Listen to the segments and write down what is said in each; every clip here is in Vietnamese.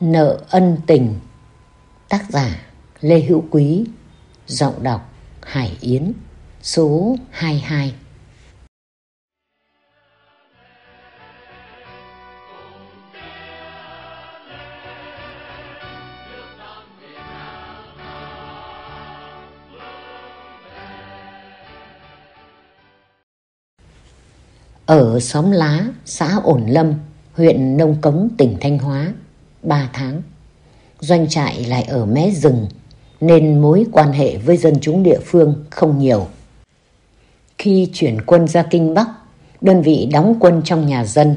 Nợ ân tình. Tác giả Lê Hữu Quý. Giọng đọc Hải Yến. Số 22 Ở xóm Lá, xã Ổn Lâm, huyện Nông Cống, tỉnh Thanh Hóa 3 tháng. Doanh trại lại ở mé rừng nên mối quan hệ với dân chúng địa phương không nhiều. Khi chuyển quân ra Kinh Bắc, đơn vị đóng quân trong nhà dân.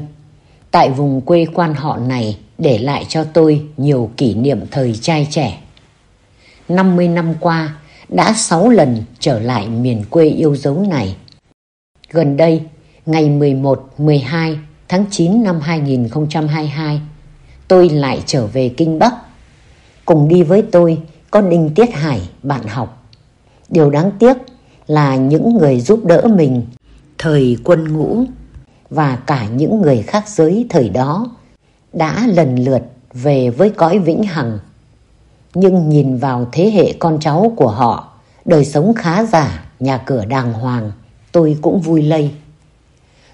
Tại vùng quê quan họ này để lại cho tôi nhiều kỷ niệm thời trai trẻ. 50 năm qua, đã 6 lần trở lại miền quê yêu dấu này. Gần đây, ngày 11, 12 tháng 9 năm 2022, tôi lại trở về Kinh Bắc. Cùng đi với tôi có Đinh Tiết Hải, bạn học. Điều đáng tiếc là những người giúp đỡ mình thời quân ngũ và cả những người khác giới thời đó đã lần lượt về với cõi vĩnh hằng. Nhưng nhìn vào thế hệ con cháu của họ, đời sống khá giả, nhà cửa đàng hoàng, tôi cũng vui lây.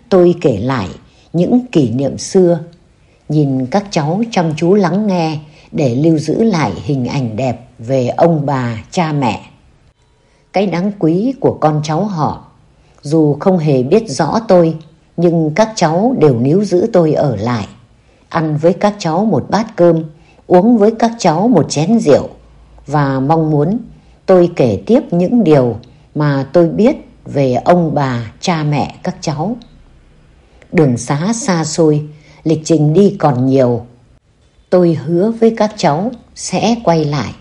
Tôi kể lại những kỷ niệm xưa nhìn các cháu chăm chú lắng nghe để lưu giữ lại hình ảnh đẹp về ông bà, cha mẹ. Cái đáng quý của con cháu họ, dù không hề biết rõ tôi, nhưng các cháu đều níu giữ tôi ở lại. Ăn với các cháu một bát cơm, uống với các cháu một chén rượu và mong muốn tôi kể tiếp những điều mà tôi biết về ông bà, cha mẹ các cháu. Đường xá xa xôi, lịch trình đi còn nhiều. Tôi hứa với các cháu sẽ quay lại.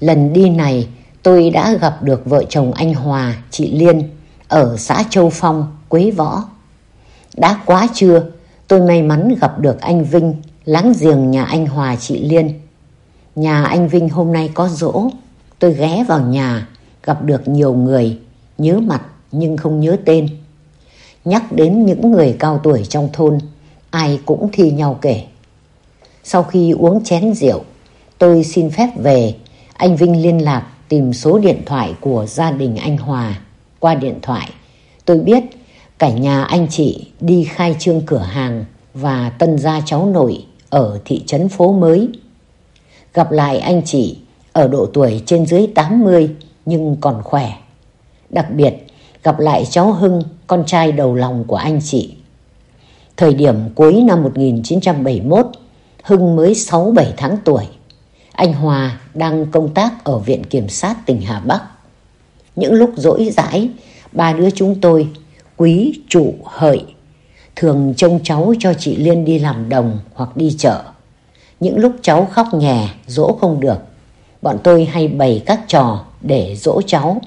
Lần đi này tôi đã gặp được vợ chồng anh Hòa, chị Liên ở xã Châu Phong, Quế Võ. Đã quá trưa, tôi may mắn gặp được anh Vinh, láng giềng nhà anh Hòa chị Liên. Nhà anh Vinh hôm nay có dỗ, tôi ghé vào nhà, gặp được nhiều người, nhớ mặt nhưng không nhớ tên. Nhắc đến những người cao tuổi trong thôn, ai cũng thi nhau kể. Sau khi uống chén rượu, tôi xin phép về, anh Vinh liên lạc tìm số điện thoại của gia đình anh Hòa. Qua điện thoại, tôi biết cả nhà anh chị đi khai trương cửa hàng và tân gia cháu nội ở thị trấn phố mới. Gặp lại anh chị ở độ tuổi trên dưới 80 nhưng còn khỏe. Đặc biệt, gặp lại cháu Hưng, con trai đầu lòng của anh chị. Thời điểm cuối năm 1971, Hưng mới 6-7 tháng tuổi. Anh Hòa đang công tác ở Viện Kiểm sát tỉnh Hà Bắc. Những lúc rỗi rãi, ba đứa chúng tôi, Quý, Trụ, Hợi, thường trông cháu cho chị Liên đi làm đồng hoặc đi chợ. Những lúc cháu khóc nhè, dỗ không được, bọn tôi hay bày các trò để dỗ cháu.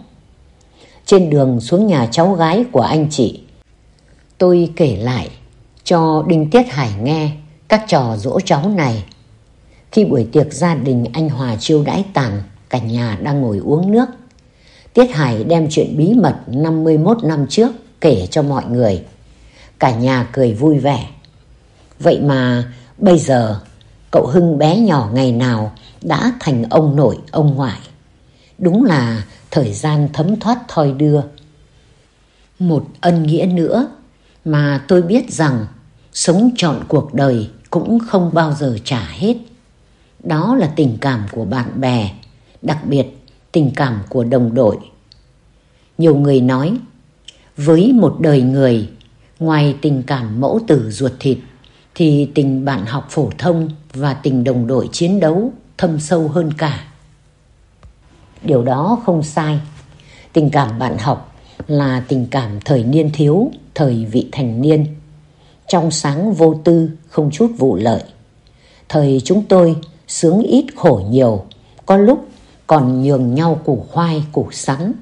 Trên đường xuống nhà cháu gái của anh chị, tôi kể lại cho Đinh Tiết Hải nghe các trò dỗ cháu này. Khi buổi tiệc gia đình anh Hòa chiêu đãi tàn, cả nhà đang ngồi uống nước. Tiết Hải đem chuyện bí mật 51 năm trước kể cho mọi người. Cả nhà cười vui vẻ. Vậy mà bây giờ cậu Hưng bé nhỏ ngày nào đã thành ông nội, ông ngoại. Đúng là thời gian thấm thoát thoi đưa. Một ân nghĩa nữa mà tôi biết rằng sống trọn cuộc đời cũng không bao giờ trả hết. Đó là tình cảm của bạn bè, đặc biệt tình cảm của đồng đội. Nhiều người nói, với một đời người, ngoài tình cảm mẫu tử ruột thịt, thì tình bạn học phổ thông và tình đồng đội chiến đấu thâm sâu hơn cả. Điều đó không sai. Tình cảm bạn học là tình cảm thời niên thiếu, thời vị thành niên trong sáng vô tư, không chút vụ lợi. Thời chúng tôi sướng ít khổ nhiều, có lúc còn nhường nhau củ khoai, củ sắn,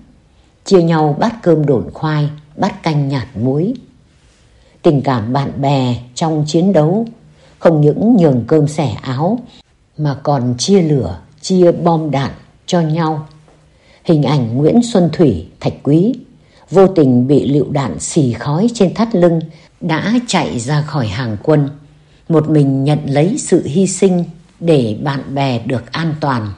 chia nhau bát cơm đổn khoai, bát canh nhạt muối. Tình cảm bạn bè trong chiến đấu không những nhường cơm xẻ áo mà còn chia lửa, chia bom đạn cho nhau. Hình ảnh Nguyễn Xuân Thủy, Thạch Quý vô tình bị lựu đạn xì khói trên thắt lưng đã chạy ra khỏi hàng quân. một mình nhận lấy sự hy sinh để bạn bè được an toàn.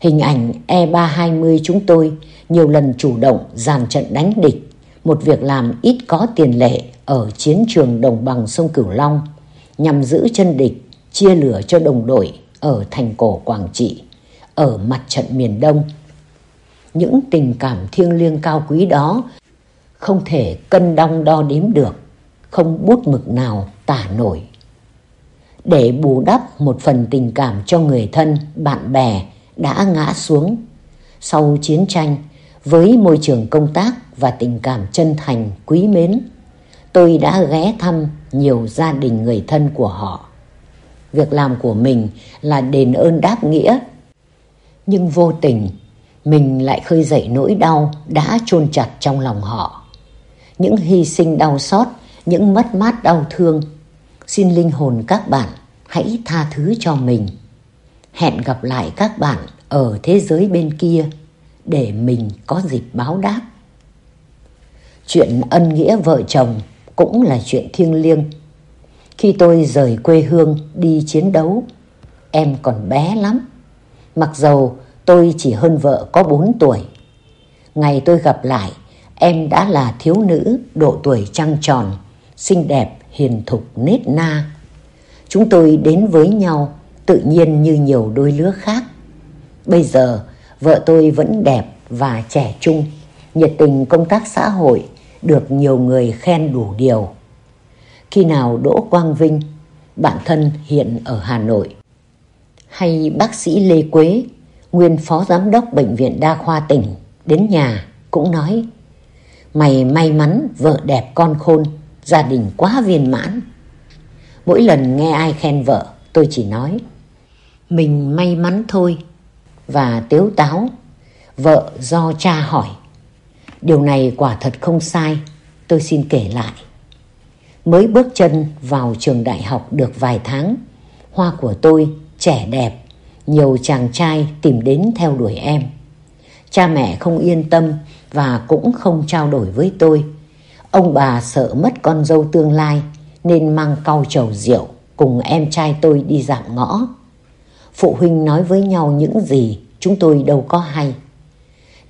Hình ảnh E320 chúng tôi nhiều lần chủ động dàn trận đánh địch, một việc làm ít có tiền lệ ở chiến trường đồng bằng sông Cửu Long nhằm giữ chân địch, chia lửa cho đồng đội ở thành cổ Quảng Trị, ở mặt trận miền Đông. Những tình cảm thiêng liêng cao quý đó không thể cân đong đo đếm được, không bút mực nào tả nổi. Để bù đắp một phần tình cảm cho người thân, bạn bè đã ngã xuống. Sau chiến tranh, với môi trường công tác và tình cảm chân thành, quý mến, tôi đã ghé thăm nhiều gia đình người thân của họ. Việc làm của mình là đền ơn đáp nghĩa. Nhưng vô tình, mình lại khơi dậy nỗi đau đã chôn chặt trong lòng họ. Những hy sinh đau xót, những mất mát đau thương. Xin linh hồn các bạn hãy tha thứ cho mình. Hẹn gặp lại các bạn ở thế giới bên kia để mình có dịp báo đáp. Chuyện ân nghĩa vợ chồng cũng là chuyện thiêng liêng. Khi tôi rời quê hương đi chiến đấu, em còn bé lắm. Mặc dầu tôi chỉ hơn vợ có 4 tuổi. Ngày tôi gặp lại, em đã là thiếu nữ độ tuổi trăng tròn, xinh đẹp, hiền thục, nết na. Chúng tôi đến với nhau tự nhiên như nhiều đôi lứa khác. Bây giờ, vợ tôi vẫn đẹp và trẻ trung, nhiệt tình công tác xã hội, được nhiều người khen đủ điều. Khi nào Đỗ Quang Vinh, bạn thân hiện ở Hà Nội, hay bác sĩ Lê Quế, nguyên phó giám đốc Bệnh viện Đa khoa tỉnh, đến nhà cũng nói Mày may mắn, vợ đẹp con khôn, gia đình quá viên mãn. Mỗi lần nghe ai khen vợ, tôi chỉ nói Mình may mắn thôi và tiếu táo. Vợ do cha hỏi. Điều này quả thật không sai, tôi xin kể lại. Mới bước chân vào trường đại học được vài tháng, hoa của tôi trẻ đẹp, nhiều chàng trai tìm đến theo đuổi em. Cha mẹ không yên tâm và cũng không trao đổi với tôi. Ông bà sợ mất con dâu tương lai nên mang cau trầu rượu cùng em trai tôi đi dạo ngõ. Phụ huynh nói với nhau những gì chúng tôi đâu có hay.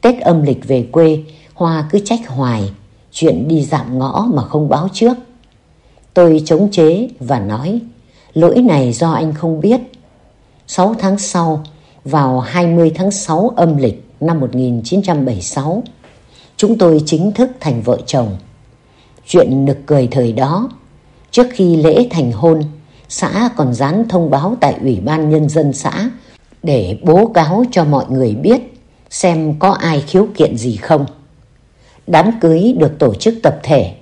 Tết âm lịch về quê, Hoa cứ trách hoài, chuyện đi dạo ngõ mà không báo trước. Tôi chống chế và nói, lỗi này do anh không biết. 6 tháng sau, vào 20 tháng 6 âm lịch năm 1976, chúng tôi chính thức thành vợ chồng. Chuyện nực cười thời đó, trước khi lễ thành hôn, xã còn dán thông báo tại Ủy ban Nhân dân xã để bố cáo cho mọi người biết xem có ai khiếu kiện gì không. Đám cưới được tổ chức tập thể,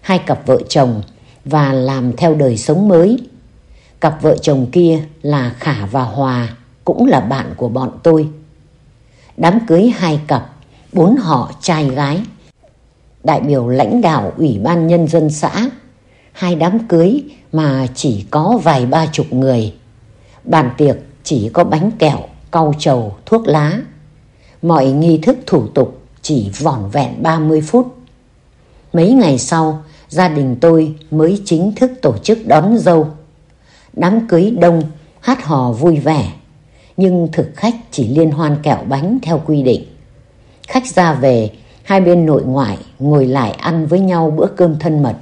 hai cặp vợ chồng và làm theo đời sống mới. Cặp vợ chồng kia là Khả và Hòa, cũng là bạn của bọn tôi. Đám cưới hai cặp, bốn họ trai gái. Đại biểu lãnh đạo Ủy ban Nhân dân xã, hai đám cưới mà chỉ có vài ba chục người. Bàn tiệc chỉ có bánh kẹo, cau trầu, thuốc lá. Mọi nghi thức thủ tục chỉ vỏn vẹn 30 phút. Mấy ngày sau, gia đình tôi mới chính thức tổ chức đón dâu. Đám cưới đông, hát hò vui vẻ, nhưng thực khách chỉ liên hoan kẹo bánh theo quy định. Khách ra về, hai bên nội ngoại ngồi lại ăn với nhau bữa cơm thân mật.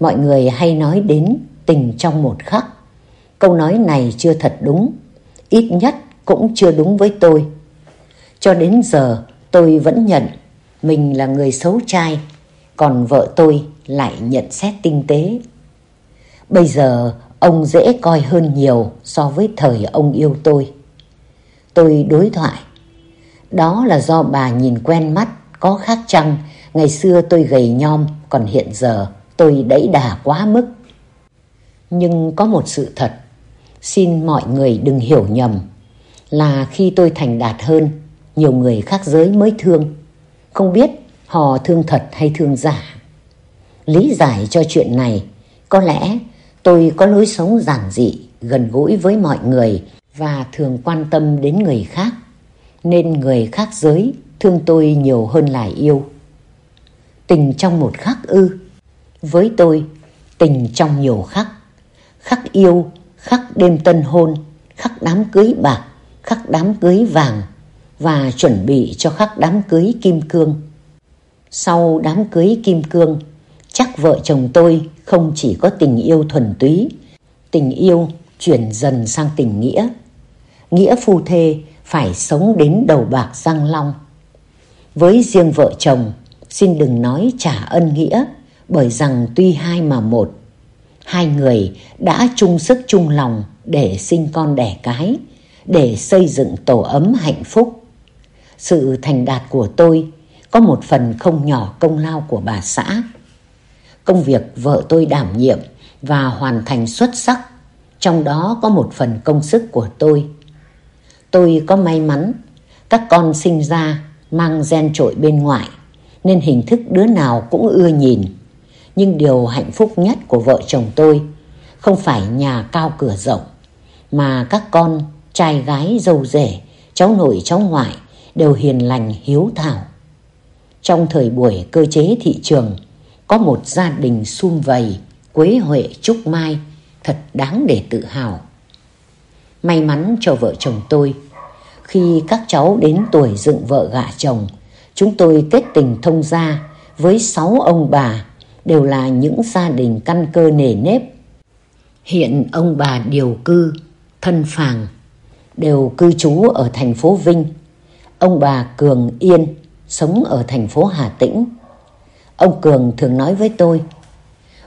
Mọi người hay nói đến tình trong một khắc. Câu nói này chưa thật đúng, ít nhất cũng chưa đúng với tôi. Cho đến giờ tôi vẫn nhận mình là người xấu trai, còn vợ tôi lại nhận xét tinh tế. Bây giờ ông dễ coi hơn nhiều so với thời ông yêu tôi. Tôi đối thoại. Đó là do bà nhìn quen mắt, có khác chăng ngày xưa tôi gầy nhom, còn hiện giờ tôi đẩy đà quá mức. Nhưng có một sự thật, xin mọi người đừng hiểu nhầm, là khi tôi thành đạt hơn, nhiều người khác giới mới thương. Không biết họ thương thật hay thương giả. Lý giải cho chuyện này, có lẽ tôi có lối sống giản dị, gần gũi với mọi người và thường quan tâm đến người khác, nên người khác giới thương tôi nhiều hơn là yêu. Tình trong một khắc ư. Với tôi, tình trong nhiều khắc khắc yêu, khắc đêm tân hôn, khắc đám cưới bạc, khắc đám cưới vàng và chuẩn bị cho khắc đám cưới kim cương. Sau đám cưới kim cương, chắc vợ chồng tôi không chỉ có tình yêu thuần túy, tình yêu chuyển dần sang tình nghĩa. Nghĩa phu thê phải sống đến đầu bạc răng long. Với riêng vợ chồng, xin đừng nói trả ân nghĩa, bởi rằng tuy hai mà một. Hai người đã chung sức chung lòng để sinh con đẻ cái, để xây dựng tổ ấm hạnh phúc. Sự thành đạt của tôi có một phần không nhỏ công lao của bà xã. Công việc vợ tôi đảm nhiệm và hoàn thành xuất sắc, trong đó có một phần công sức của tôi. Tôi có may mắn, các con sinh ra mang gen trội bên ngoại nên hình thức đứa nào cũng ưa nhìn. Nhưng điều hạnh phúc nhất của vợ chồng tôi không phải nhà cao cửa rộng, mà các con, trai gái, dâu rể, cháu nội cháu ngoại đều hiền lành hiếu thảo. Trong thời buổi cơ chế thị trường, có một gia đình sum vầy, quế huệ trúc mai, thật đáng để tự hào. May mắn cho vợ chồng tôi, khi các cháu đến tuổi dựng vợ gả chồng, chúng tôi kết tình thông gia với sáu ông bà, đều là những gia đình căn cơ nề nếp. Hiện ông bà điều cư, thân phàng, đều cư trú ở thành phố Vinh. Ông bà Cường Yên sống ở thành phố Hà Tĩnh. Ông Cường thường nói với tôi,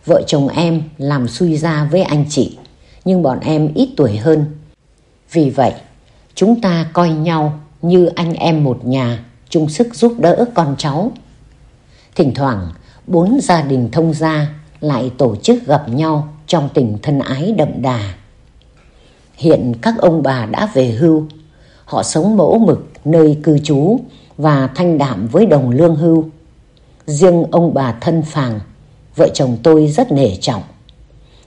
vợ chồng em làm xui ra với anh chị, nhưng bọn em ít tuổi hơn. Vì vậy, chúng ta coi nhau như anh em một nhà, chung sức giúp đỡ con cháu. Thỉnh thoảng, bốn gia đình thông gia lại tổ chức gặp nhau trong tình thân ái đậm đà. Hiện các ông bà đã về hưu, họ sống mẫu mực nơi cư trú và thanh đạm với đồng lương hưu. Riêng ông bà thân phàng, vợ chồng tôi rất nể trọng.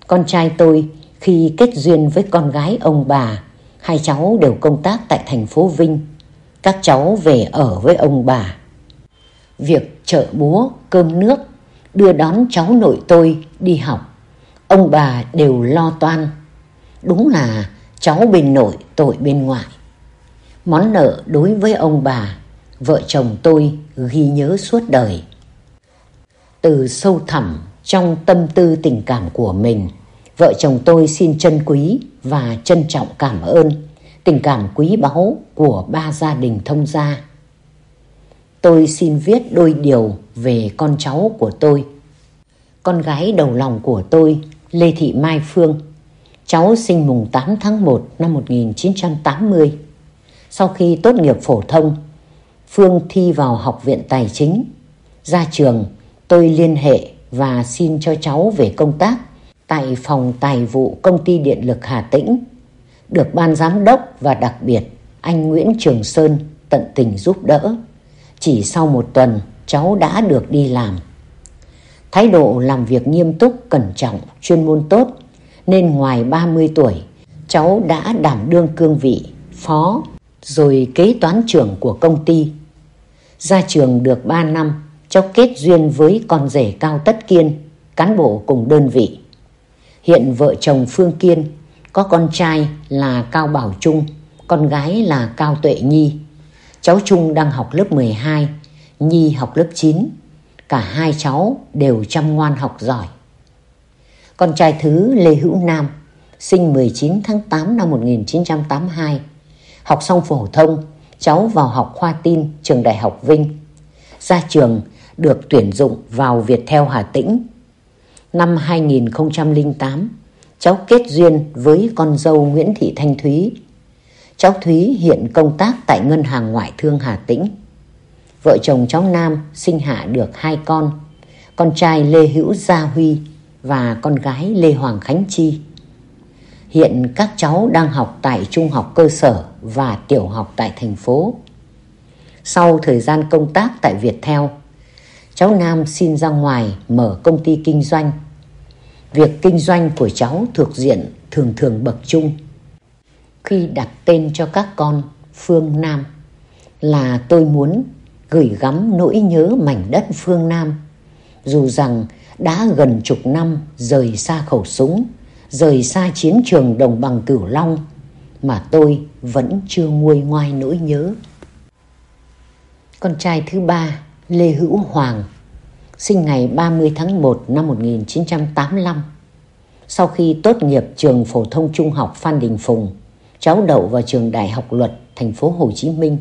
Con trai tôi khi kết duyên với con gái ông bà, hai cháu đều công tác tại thành phố Vinh. Các cháu về ở với ông bà. Việc chợ búa, cơm nước, đưa đón cháu nội tôi đi học, ông bà đều lo toan. Đúng là cháu bên nội tội bên ngoại. Món nợ đối với ông bà vợ chồng tôi ghi nhớ suốt đời. Từ sâu thẳm trong tâm tư tình cảm của mình, vợ chồng tôi xin trân quý và trân trọng cảm ơn tình cảm quý báu của ba gia đình thông gia. Tôi xin viết đôi điều về con cháu của tôi. Con gái đầu lòng của tôi, Lê Thị Mai Phương, cháu sinh mùng 8 tháng 1 năm 1980. Sau khi tốt nghiệp phổ thông, Phương thi vào Học viện Tài chính. Ra trường, tôi liên hệ và xin cho cháu về công tác tại phòng tài vụ công ty điện lực Hà Tĩnh. Được ban giám đốc và đặc biệt anh Nguyễn Trường Sơn tận tình giúp đỡ. Chỉ sau một tuần, cháu đã được đi làm. Thái độ làm việc nghiêm túc, cẩn trọng, chuyên môn tốt, nên ngoài 30 tuổi, cháu đã đảm đương cương vị phó rồi kế toán trưởng của công ty. Ra trường được 3 năm, cháu kết duyên với con rể Cao Tất Kiên, cán bộ cùng đơn vị. Hiện vợ chồng Phương Kiên có con trai là Cao Bảo Trung, con gái là Cao Tuệ Nhi. Cháu Trung đang học lớp 12, Nhi học lớp 9. Cả hai cháu đều chăm ngoan học giỏi. Con trai thứ Lê Hữu Nam, sinh 19 tháng 8 năm 1982, Học xong phổ thông, cháu vào học khoa tin trường Đại học Vinh. Ra trường được tuyển dụng vào Viettel Hà Tĩnh. Năm 2008, cháu kết duyên với con dâu Nguyễn Thị Thanh Thúy. Cháu Thúy hiện công tác tại Ngân hàng Ngoại thương Hà Tĩnh. Vợ chồng cháu Nam sinh hạ được hai con, con trai Lê Hữu Gia Huy và con gái Lê Hoàng Khánh Chi. Hiện các cháu đang học tại trung học cơ sở và tiểu học tại thành phố. Sau thời gian công tác tại Viettel, cháu Nam xin ra ngoài mở công ty kinh doanh. Việc kinh doanh của cháu thuộc diện thường thường bậc trung. Khi đặt tên cho các con Phương Nam là tôi muốn gửi gắm nỗi nhớ mảnh đất phương Nam. Dù rằng đã gần chục năm rời xa khẩu súng, rời xa chiến trường đồng bằng Cửu Long mà tôi vẫn chưa nguôi ngoai nỗi nhớ. Con trai thứ ba, Lê Hữu Hoàng, sinh ngày 30 tháng 1 năm 1985. Sau khi tốt nghiệp trường phổ thông trung học Phan Đình Phùng, cháu đậu vào trường Đại học Luật thành phố Hồ Chí Minh.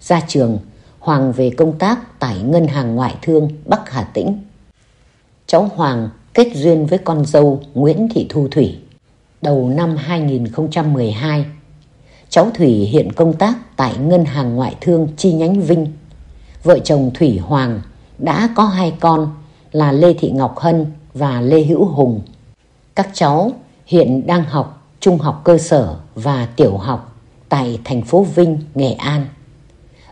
Ra trường, Hoàng về công tác tại Ngân hàng Ngoại thương Bắc Hà Tĩnh. Cháu Hoàng kết duyên với con dâu Nguyễn Thị Thu Thủy đầu năm 2012. Cháu Thủy hiện công tác tại Ngân hàng Ngoại thương chi nhánh Vinh. Vợ chồng Thủy Hoàng đã có hai con là Lê Thị Ngọc Hân và Lê Hữu Hùng. Các cháu hiện đang học trung học cơ sở và tiểu học tại thành phố Vinh, Nghệ An.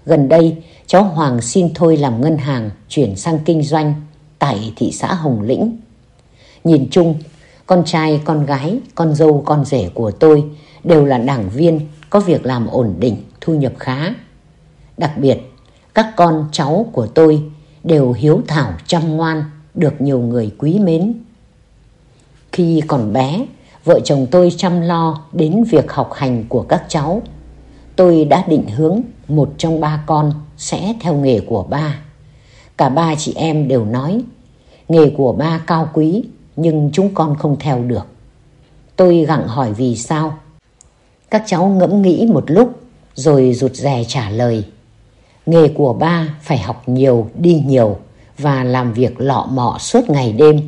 Gần đây, cháu Hoàng xin thôi làm ngân hàng chuyển sang kinh doanh tại thị xã Hồng Lĩnh. Nhìn chung, con trai, con gái, con dâu, con rể của tôi đều là đảng viên có việc làm ổn định, thu nhập khá. Đặc biệt, các con cháu của tôi đều hiếu thảo chăm ngoan, được nhiều người quý mến. Khi còn bé, vợ chồng tôi chăm lo đến việc học hành của các cháu. Tôi đã định hướng một trong ba con sẽ theo nghề của ba. Cả ba chị em đều nói, nghề của ba cao quý nhưng chúng con không theo được. Tôi gặng hỏi vì sao. Các cháu ngẫm nghĩ một lúc rồi rụt rè trả lời. Nghề của ba phải học nhiều, đi nhiều và làm việc lọ mọ suốt ngày đêm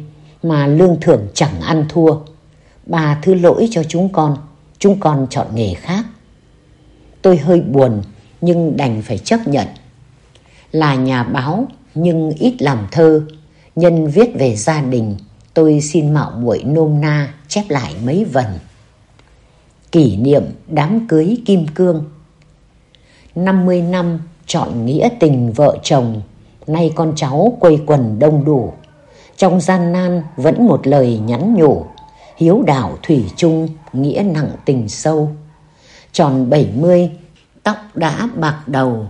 mà lương thưởng chẳng ăn thua. Ba thứ lỗi cho chúng con, chúng con chọn nghề khác. Tôi hơi buồn nhưng đành phải chấp nhận. Là nhà báo nhưng ít làm thơ, nhân viết về gia đình, tôi xin mạo muội nôm na chép lại mấy vần. Kỷ niệm đám cưới Kim Cương 50 năm chọn nghĩa tình vợ chồng, nay con cháu quây quần đông đủ. Trong gian nan vẫn một lời nhắn nhủ, hiếu đạo thủy chung, nghĩa nặng tình sâu. Tròn 70, tóc đã bạc đầu,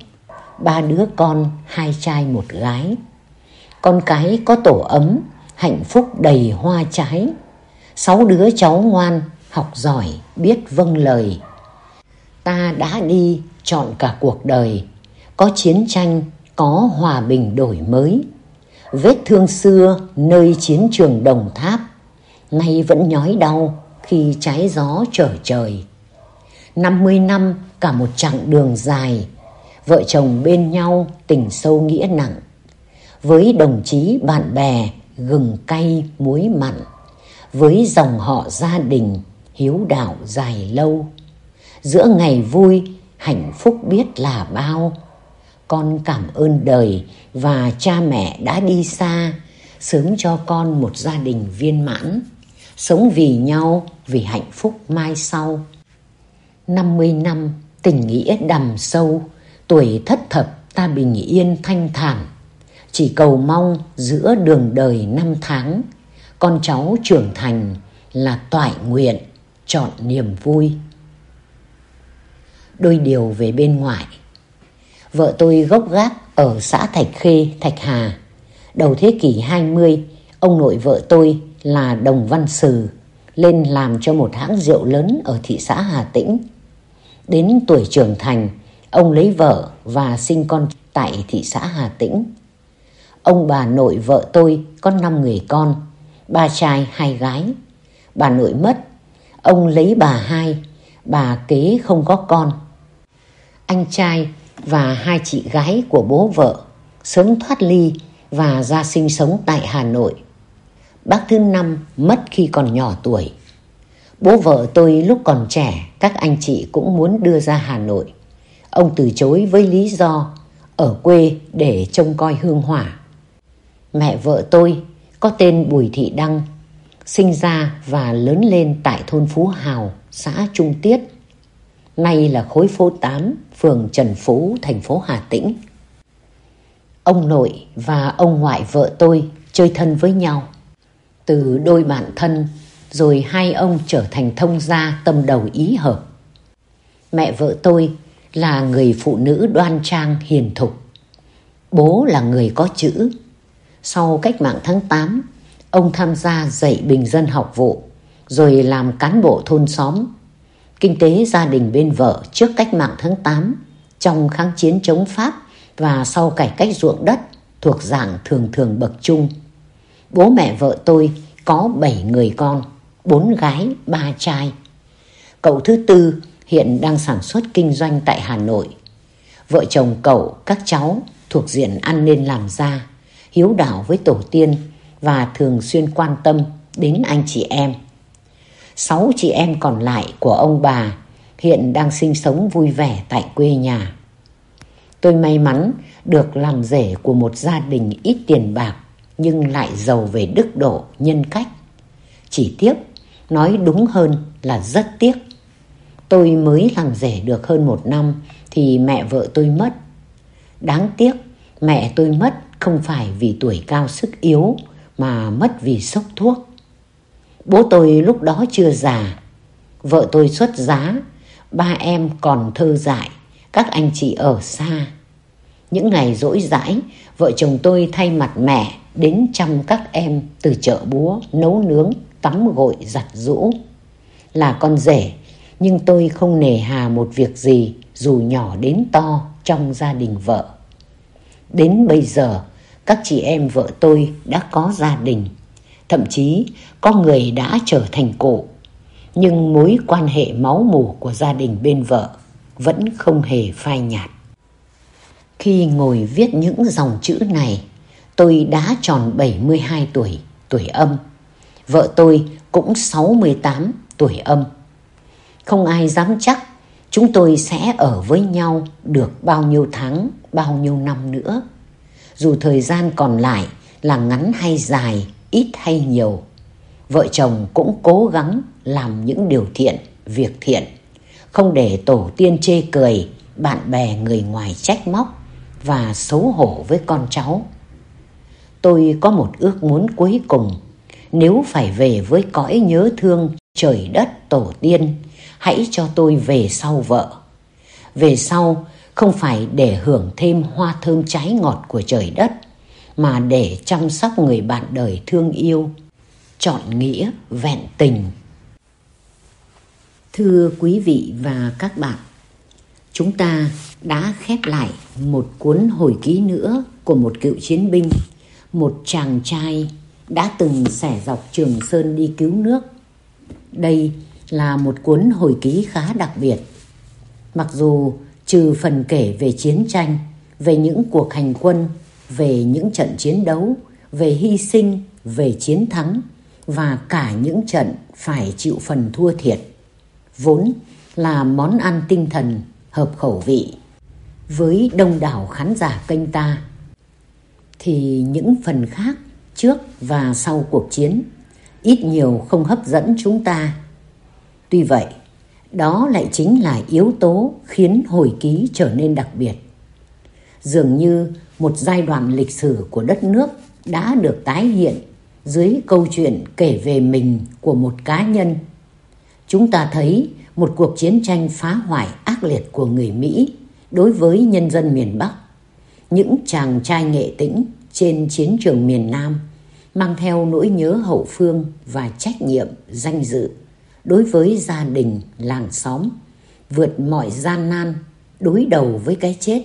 ba đứa con, hai trai một gái. Con cái có tổ ấm, hạnh phúc đầy hoa trái. Sáu đứa cháu ngoan, học giỏi, biết vâng lời. Ta đã đi chọn cả cuộc đời, có chiến tranh, có hòa bình đổi mới. Vết thương xưa nơi chiến trường Đồng Tháp, nay vẫn nhói đau khi trái gió trở trời. 50 năm cả một chặng đường dài, vợ chồng bên nhau tình sâu nghĩa nặng. Với đồng chí bạn bè gừng cay muối mặn, với dòng họ gia đình hiếu đạo dài lâu. Giữa ngày vui, hạnh phúc biết là bao. Con cảm ơn đời và cha mẹ đã đi xa, sớm cho con một gia đình viên mãn, sống vì nhau, vì hạnh phúc mai sau. 50 năm tình nghĩa đầm sâu, tuổi thất thập ta bình yên thanh thản. Chỉ cầu mong giữa đường đời năm tháng, con cháu trưởng thành là toại nguyện, chọn niềm vui. Đôi điều về bên ngoài Vợ tôi gốc gác ở xã Thạch Khê, Thạch Hà. Đầu thế kỷ 20, ông nội vợ tôi là Đồng Văn Sừ lên làm cho một hãng rượu lớn ở thị xã Hà Tĩnh. Đến tuổi trưởng thành, ông lấy vợ và sinh con tại thị xã Hà Tĩnh. Ông bà nội vợ tôi có 5 người con, ba trai hai gái. Bà nội mất, ông lấy bà hai, bà kế không có con. Anh trai và hai chị gái của bố vợ sớm thoát ly và ra sinh sống tại Hà Nội. Bác thứ năm mất khi còn nhỏ tuổi. Bố vợ tôi lúc còn trẻ, các anh chị cũng muốn đưa ra Hà Nội. Ông từ chối với lý do ở quê để trông coi hương hỏa. Mẹ vợ tôi có tên Bùi Thị Đăng, sinh ra và lớn lên tại thôn Phú Hào, xã Trung Tiết, nay là khối phố 8, phường Trần Phú, thành phố Hà Tĩnh. Ông nội và ông ngoại vợ tôi chơi thân với nhau. Từ đôi bạn thân, rồi hai ông trở thành thông gia tâm đầu ý hợp. Mẹ vợ tôi là người phụ nữ đoan trang hiền thục. Bố là người có chữ. Sau cách mạng tháng 8, ông tham gia dạy bình dân học vụ, rồi làm cán bộ thôn xóm. Kinh tế gia đình bên vợ trước cách mạng tháng 8, trong kháng chiến chống Pháp và sau cải cách ruộng đất thuộc dạng thường thường bậc trung. Bố mẹ vợ tôi có 7 người con, 4 gái, 3 trai. Cậu thứ tư hiện đang sản xuất kinh doanh tại Hà Nội. Vợ chồng cậu, các cháu thuộc diện ăn nên làm ra, hiếu đạo với tổ tiên và thường xuyên quan tâm đến anh chị em. Sáu chị em còn lại của ông bà hiện đang sinh sống vui vẻ tại quê nhà. Tôi may mắn được làm rể của một gia đình ít tiền bạc nhưng lại giàu về đức độ, nhân cách. Chỉ tiếc, nói đúng hơn là rất tiếc. Tôi mới làm rể được hơn một năm thì mẹ vợ tôi mất. Đáng tiếc, mẹ tôi mất không phải vì tuổi cao sức yếu mà mất vì sốc thuốc. Bố tôi lúc đó chưa già, vợ tôi xuất giá, ba em còn thơ dại, các anh chị ở xa. Những ngày rỗi rãi, vợ chồng tôi thay mặt mẹ đến chăm các em từ chợ búa, nấu nướng, tắm gội, giặt rũ. Là con rể, nhưng tôi không nề hà một việc gì dù nhỏ đến to trong gia đình vợ. Đến bây giờ, các chị em vợ tôi đã có gia đình, thậm chí có người đã trở thành cụ. Nhưng mối quan hệ máu mủ của gia đình bên vợ vẫn không hề phai nhạt. Khi ngồi viết những dòng chữ này, tôi đã tròn 72 tuổi, tuổi âm. Vợ tôi cũng 68 tuổi âm. Không ai dám chắc chúng tôi sẽ ở với nhau được bao nhiêu tháng, bao nhiêu năm nữa. Dù thời gian còn lại là ngắn hay dài, ít hay nhiều. Vợ chồng cũng cố gắng làm những điều thiện, việc thiện. Không để tổ tiên chê cười, bạn bè người ngoài trách móc và xấu hổ với con cháu. Tôi có một ước muốn cuối cùng, nếu phải về với cõi nhớ thương trời đất tổ tiên, hãy cho tôi về sau vợ. Về sau không phải để hưởng thêm hoa thơm trái ngọt của trời đất, mà để chăm sóc người bạn đời thương yêu, chọn nghĩa vẹn tình. Thưa quý vị và các bạn, chúng ta đã khép lại một cuốn hồi ký nữa của một cựu chiến binh, một chàng trai đã từng xẻ dọc Trường Sơn đi cứu nước. Đây là một cuốn hồi ký khá đặc biệt. Mặc dù trừ phần kể về chiến tranh, về những cuộc hành quân, về những trận chiến đấu, về hy sinh, về chiến thắng và cả những trận phải chịu phần thua thiệt. Vốn là món ăn tinh thần hợp khẩu vị với đông đảo khán giả kênh ta thì những phần khác trước và sau cuộc chiến ít nhiều không hấp dẫn chúng ta. Tuy vậy, đó lại chính là yếu tố khiến hồi ký trở nên đặc biệt. Dường như một giai đoạn lịch sử của đất nước đã được tái hiện dưới câu chuyện kể về mình của một cá nhân. Chúng ta thấy một cuộc chiến tranh phá hoại ác liệt của người Mỹ đối với nhân dân miền Bắc. Những chàng trai nghệ tĩnh trên chiến trường miền Nam mang theo nỗi nhớ hậu phương và trách nhiệm danh dự đối với gia đình, làng xóm, vượt mọi gian nan, đối đầu với cái chết,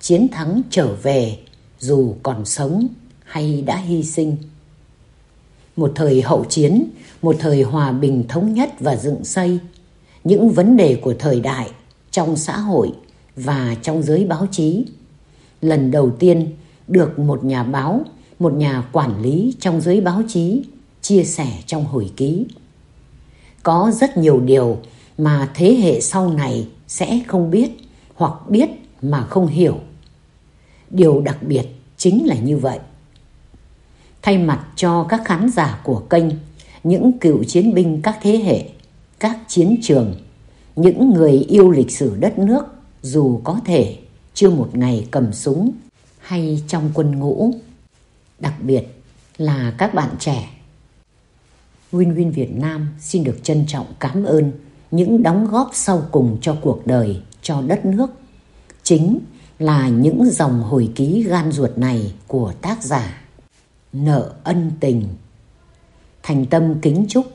chiến thắng trở về dù còn sống hay đã hy sinh. Một thời hậu chiến, một thời hòa bình thống nhất và dựng xây, những vấn đề của thời đại trong xã hội và trong giới báo chí. Lần đầu tiên được một nhà báo, một nhà quản lý trong giới báo chí chia sẻ trong hồi ký. Có rất nhiều điều mà thế hệ sau này sẽ không biết hoặc biết mà không hiểu. Điều đặc biệt chính là như vậy. Thay mặt cho các khán giả của kênh, những cựu chiến binh các thế hệ, các chiến trường, những người yêu lịch sử đất nước dù có thể chưa một ngày cầm súng hay trong quân ngũ. Đặc biệt là các bạn trẻ. Win Win Việt Nam xin được trân trọng cảm ơn những đóng góp sau cùng cho cuộc đời, cho đất nước. Chính là những dòng hồi ký gan ruột này của tác giả. Nợ ân tình. Thành tâm kính chúc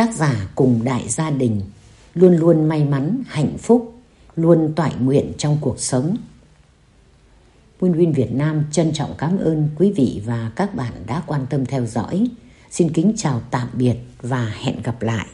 Tác giả cùng đại gia đình luôn luôn may mắn, hạnh phúc, luôn toại nguyện trong cuộc sống. Win Win Việt Nam trân trọng cảm ơn quý vị và các bạn đã quan tâm theo dõi. Xin kính chào tạm biệt và hẹn gặp lại.